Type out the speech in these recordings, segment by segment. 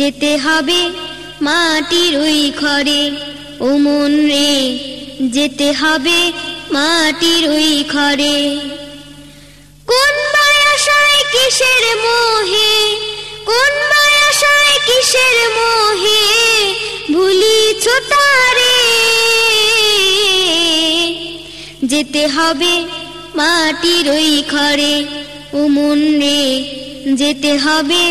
যেতে হবে মাটির ওই ঘরে। ও মন রে, যেতে হবে মাটির ওই ঘরে। কোন বায়াসায় কিসের মোহে? কোন বায়াসায় কিসের মোহে? ভুলি তারে যেতে হবে মাটির ওই ঘরে। ও মন রে, যেতে হবে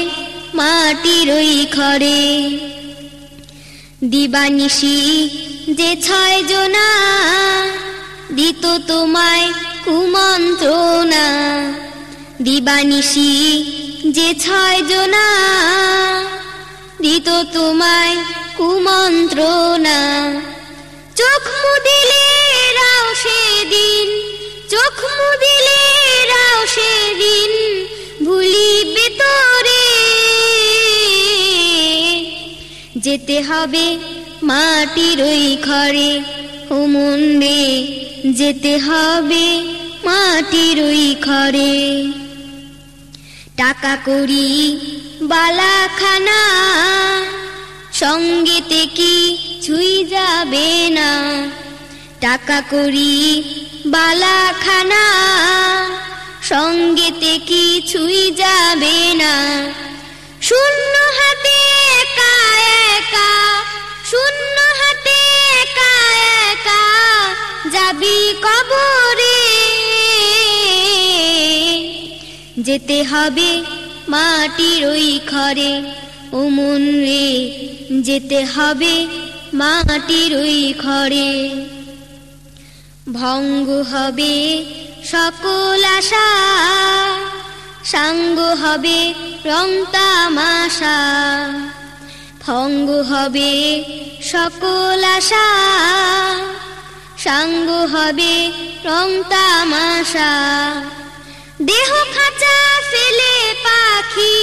মাটির ওই ঘরে দিবানিশি যে ছয় জনা, দিত তোমায় কুমন্ত্রণা। দিবানিশি যে ছয় জনা, দিত তোমায় কুমন্ত্রণা। চোখ মুদিলে রাও সেদিন, চোখ মুদিলে রাও সেদিন, ভুলিবে তোরে যেতে হবে মাটির ওই ঘরে। ও মন যেতে হবে মাটির ওই ঘরে। টাকা করি বালাখানা সঙ্গেতে কি ছুই যাবে না। টাকা করি বালাখানা সঙ্গেতে কি ছুই যাবে না। শূন্য যাবি কবরে? যেতে হবে মাটির ওই ঘরে। ও রে, যেতে হবে মাটির ওই ঘরে। ভঙ্গ হবে সকল আশা, সাঙ্গ হবে রং ভঙ্গ হবে সকল আশা সাঙ্গ হবে রং তামাশা। দেহ খাঁচা ফেলে পাখি,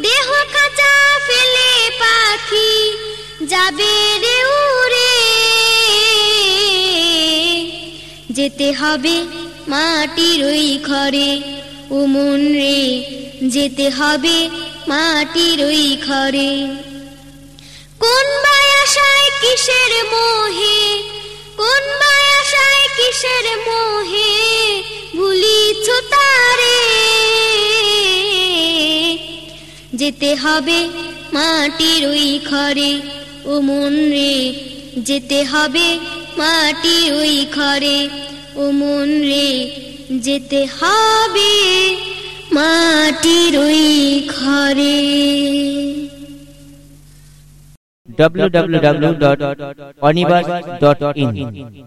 দেহ খাঁচা ফেলে পাখি যাবে রে উড়ে। যেতে হবে মাটির ওই ঘরে ও মন রে। যেতে হবে মাটির ওই ঘরে। কোন বায়াসায় কিসের মোহে কিসের মোহে ভুলিছ তারে। যেতে হবে মাটির ওই ঘরে, ও মন রে। যেতে হবে মাটির ওই ঘরে, ও মন রে। যেতে হবে মাটির ওই ঘরে। www.onibus.in